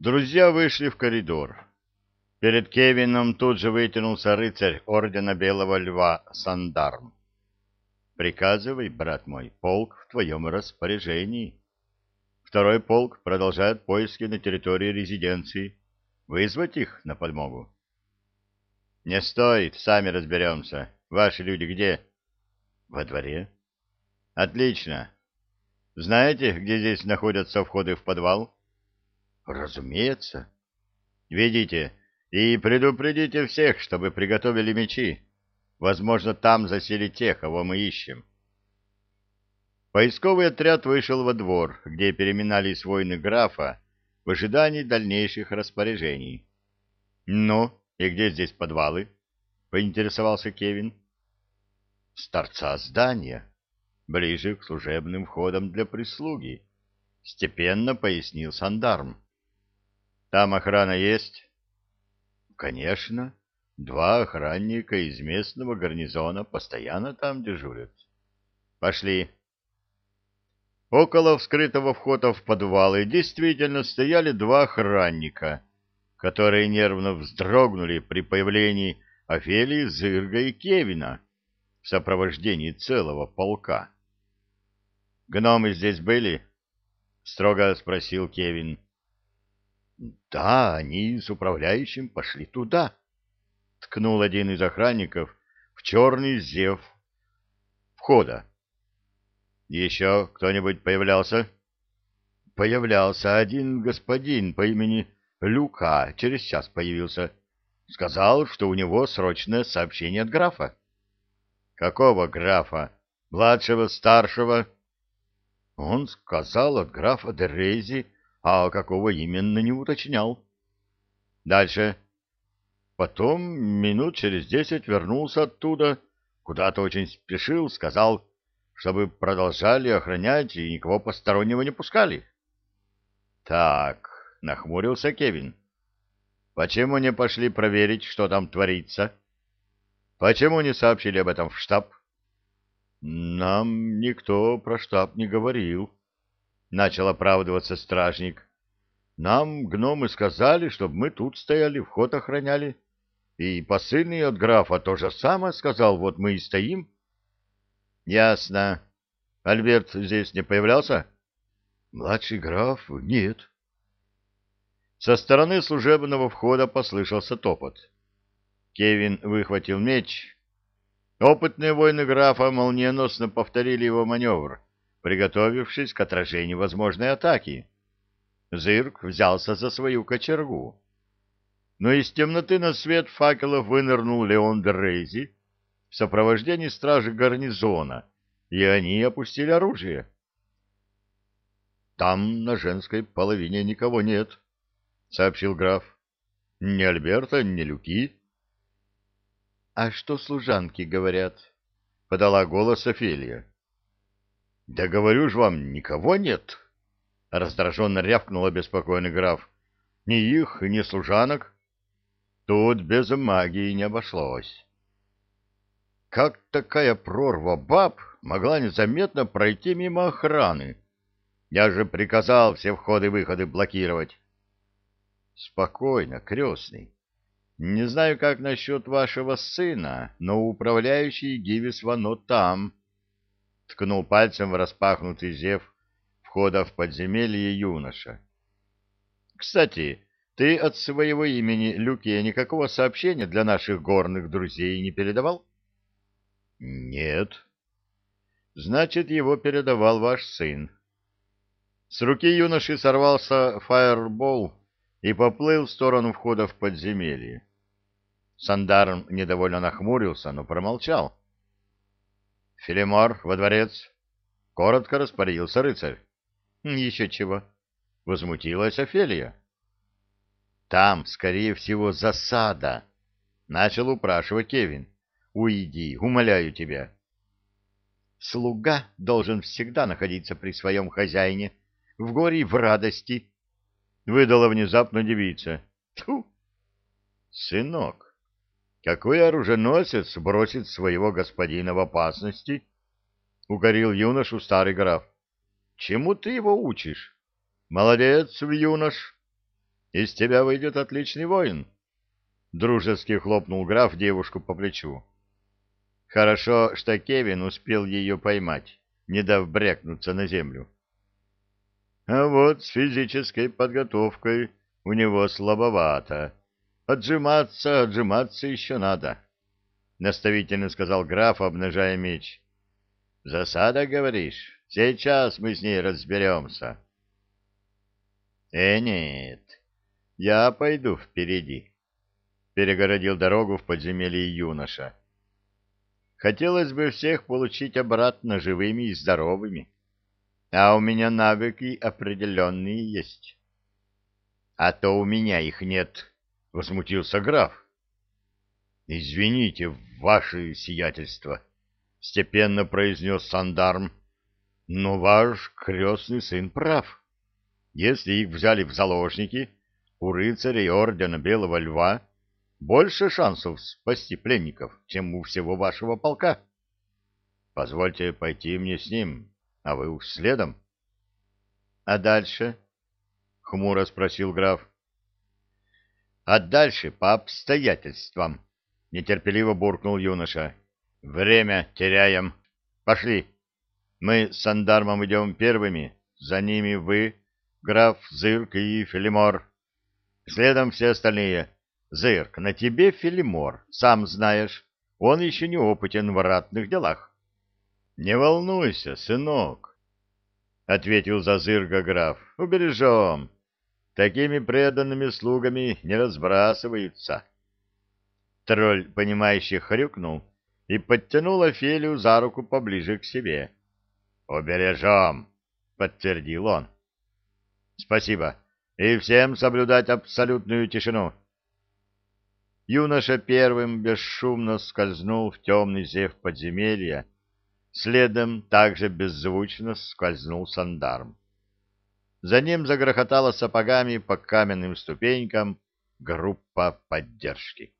Друзья вышли в коридор. Перед Кевином тут же вытянулся рыцарь ордена Белого Льва Сандарм. «Приказывай, брат мой, полк в твоем распоряжении. Второй полк продолжает поиски на территории резиденции. Вызвать их на подмогу?» «Не стоит, сами разберемся. Ваши люди где?» «Во дворе». «Отлично. Знаете, где здесь находятся входы в подвал?» «Разумеется». «Ведите, и предупредите всех, чтобы приготовили мечи. Возможно, там засели те, кого мы ищем». Поисковый отряд вышел во двор, где переминались воины графа в ожидании дальнейших распоряжений. «Ну, и где здесь подвалы?» — поинтересовался Кевин. «С торца здания, ближе к служебным входам для прислуги», — степенно пояснил Сандарм. «Там охрана есть?» «Конечно. Два охранника из местного гарнизона постоянно там дежурят». «Пошли». Около вскрытого входа в подвалы действительно стояли два охранника, которые нервно вздрогнули при появлении Офелии, Зырга и Кевина в сопровождении целого полка. «Гномы здесь были?» — строго спросил Кевин. «Да, они с управляющим пошли туда», — ткнул один из охранников в черный зев входа. «Еще кто-нибудь появлялся?» «Появлялся один господин по имени Люка, через час появился. Сказал, что у него срочное сообщение от графа». «Какого графа? Младшего, старшего?» «Он сказал от графа Дерези, а какого именно не уточнял». «Дальше?» Потом минут через десять вернулся оттуда, куда-то очень спешил, сказал чтобы продолжали охранять и никого постороннего не пускали. Так, нахмурился Кевин. Почему не пошли проверить, что там творится? Почему не сообщили об этом в штаб? Нам никто про штаб не говорил, начал оправдываться стражник. Нам гномы сказали, чтобы мы тут стояли, вход охраняли. И посыльный от графа то же самое сказал, вот мы и стоим. Ясно. Альберт здесь не появлялся? Младший граф? Нет. Со стороны служебного входа послышался топот. Кевин выхватил меч. Опытные воины графа молниеносно повторили его маневр, приготовившись к отражению возможной атаки. Зырк взялся за свою кочергу. Но из темноты на свет факелов вынырнул Леон Дрейзи в сопровождении стражи гарнизона, и они опустили оружие. «Там на женской половине никого нет», — сообщил граф. «Ни Альберта, ни Люки». «А что служанки говорят?» — подала голос Офелия. «Да говорю ж вам, никого нет!» — раздраженно рявкнул обеспокоенный граф. «Ни их, ни служанок. Тут без магии не обошлось». Как такая прорва баб могла незаметно пройти мимо охраны? Я же приказал все входы-выходы блокировать. Спокойно, крестный. Не знаю, как насчет вашего сына, но управляющий Гивис Вано там. Ткнул пальцем в распахнутый зев входа в подземелье юноша. Кстати, ты от своего имени Люке никакого сообщения для наших горных друзей не передавал? — нет. Значит, его передавал ваш сын. С руки юноши сорвался фаербол и поплыл в сторону входа в подземелье. Сандарм недовольно нахмурился, но промолчал. «Филимор, во дворец!» — коротко распорядился рыцарь. «Еще чего!» — возмутилась Офелия. «Там, скорее всего, засада!» — начал упрашивать Кевин. Уйди, умоляю тебя. Слуга должен всегда находиться при своем хозяине, в горе и в радости, — выдала внезапно девица. Тьфу! Сынок, какой оруженосец бросит своего господина в опасности? — укорил юношу старый граф. — Чему ты его учишь? Молодец, юнош! Из тебя выйдет отличный воин. Дружески хлопнул граф девушку по плечу. Хорошо, что Кевин успел ее поймать, не дав брякнуться на землю. А вот с физической подготовкой у него слабовато. Отжиматься, отжиматься еще надо, — наставительно сказал граф, обнажая меч. — Засада, говоришь? Сейчас мы с ней разберемся. — Э, нет, я пойду впереди, — перегородил дорогу в подземелье юноша. Хотелось бы всех получить обратно живыми и здоровыми. А у меня навыки определенные есть. — А то у меня их нет, — возмутился граф. — Извините, ваше сиятельство, — степенно произнес Сандарм, — но ваш крестный сын прав. Если их взяли в заложники, у рыцарей ордена Белого Льва больше шансов спасти пленников, чем у всего вашего полка. Позвольте пойти мне с ним, а вы уж следом. — А дальше? — хмуро спросил граф. — А дальше по обстоятельствам, — нетерпеливо буркнул юноша. — Время теряем. Пошли. Мы с Сандармом идем первыми, за ними вы, граф Зырк и Филимор. Следом все остальные. Зырк, на тебе Филимор, сам знаешь, он еще не опытен в ратных делах. Не волнуйся, сынок, — ответил за Зырга граф. — Убережем. Такими преданными слугами не разбрасываются. Тролль, понимающий, хрюкнул и подтянул Офелию за руку поближе к себе. — Убережем, — подтвердил он. — Спасибо. И всем соблюдать абсолютную тишину. Юноша первым бесшумно скользнул в темный зев подземелья, Следом также беззвучно скользнул сандарм. За ним загрохотала сапогами по каменным ступенькам группа поддержки.